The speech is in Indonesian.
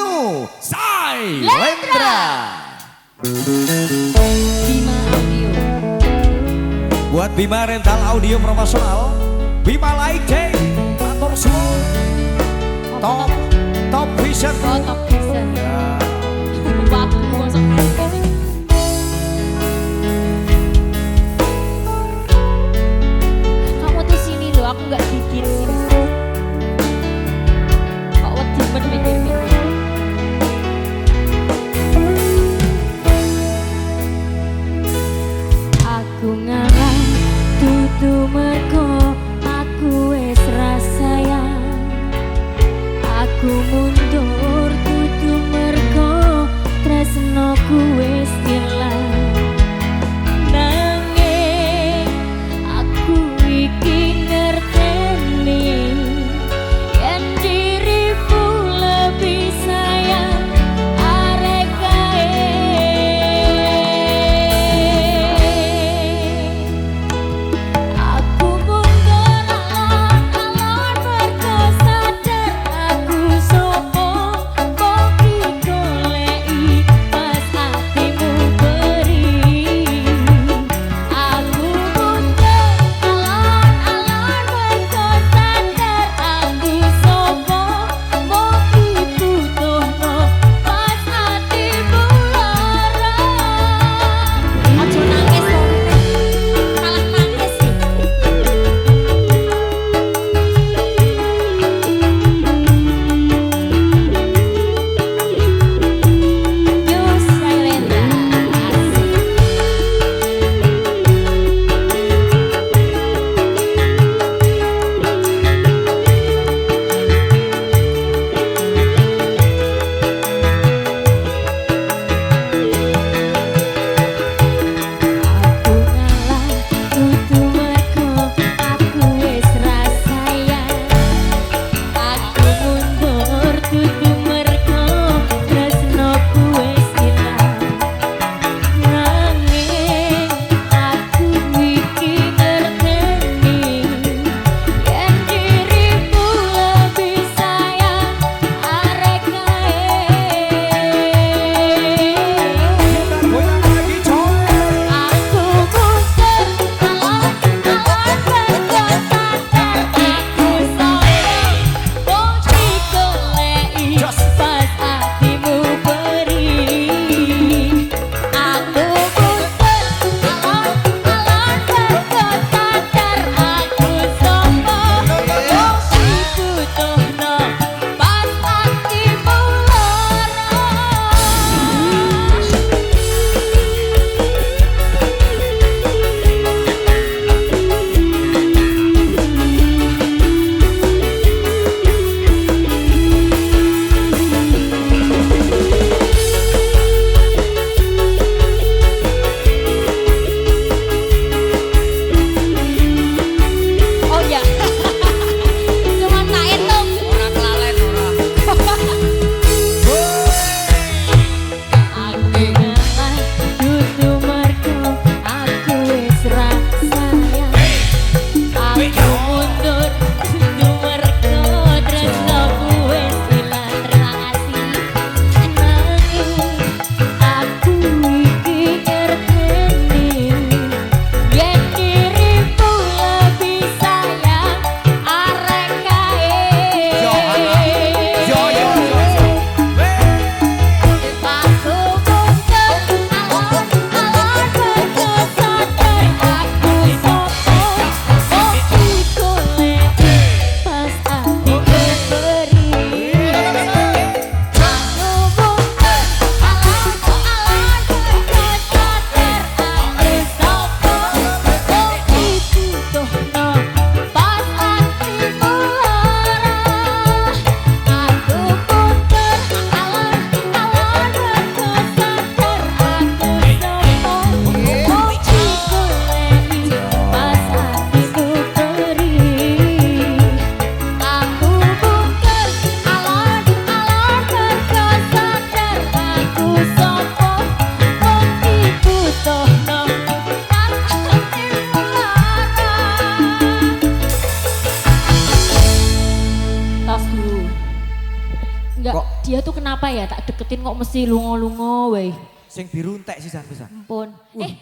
New Sailendra. Bima Audio. Buat Bima Rental Audio Profesional, Bima Like Day, Atur Suwun, Top, Top Vision. Oh, top bisa. Waktu mergo aku wis rasaya aku mundur kudu mergo tresno ku wis ilang Enggak, kok. dia tuh kenapa ya tak deketin kok mesti lungo-lungo weh. Sing biru entek sih san pisan. Ampun. Uh. Eh,